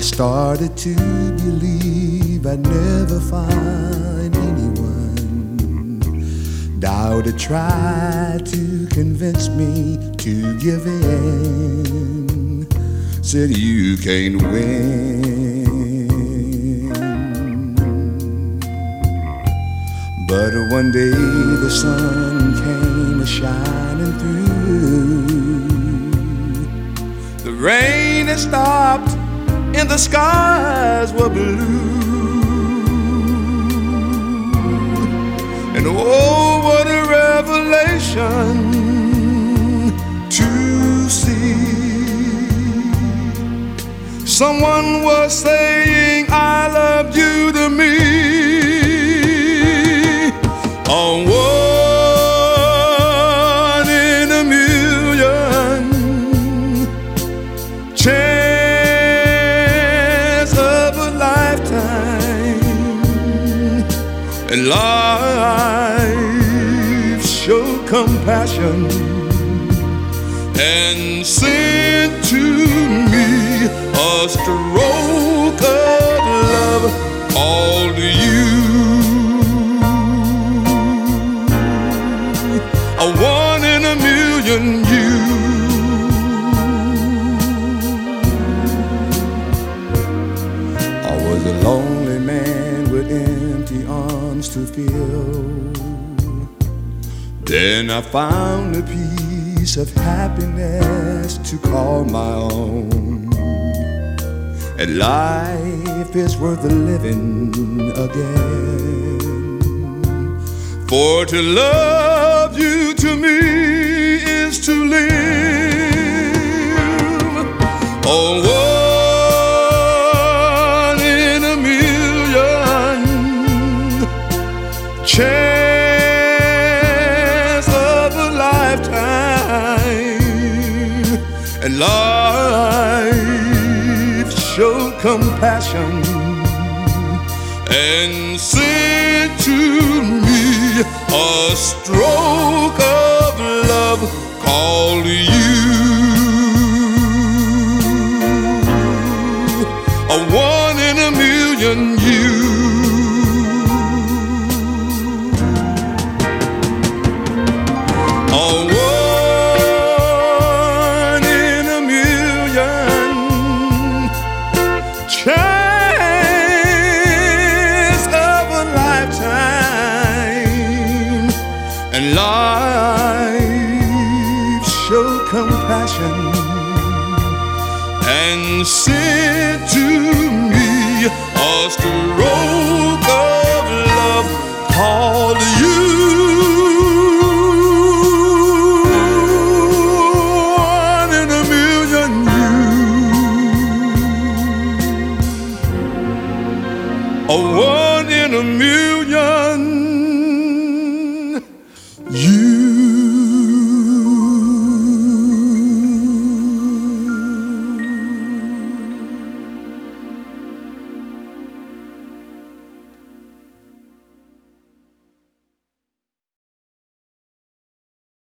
I started to believe I'd never find anyone. Doubted tried to convince me to give in. Said you can't win. But one day the sun came a shining through. The rain had stopped the skies were blue. And oh, what a revelation to see. Someone was saying, and life show compassion and sent to me a stroke of love called you. To fill. Then I found a piece of happiness to call my own. And life is worth living again. For to love you to me is to live. Oh, chance of a lifetime, and life showed compassion and sent to me a stroke of love called you. A one in a million you. Chance of a lifetime, and life showed compassion and sent a one in a million.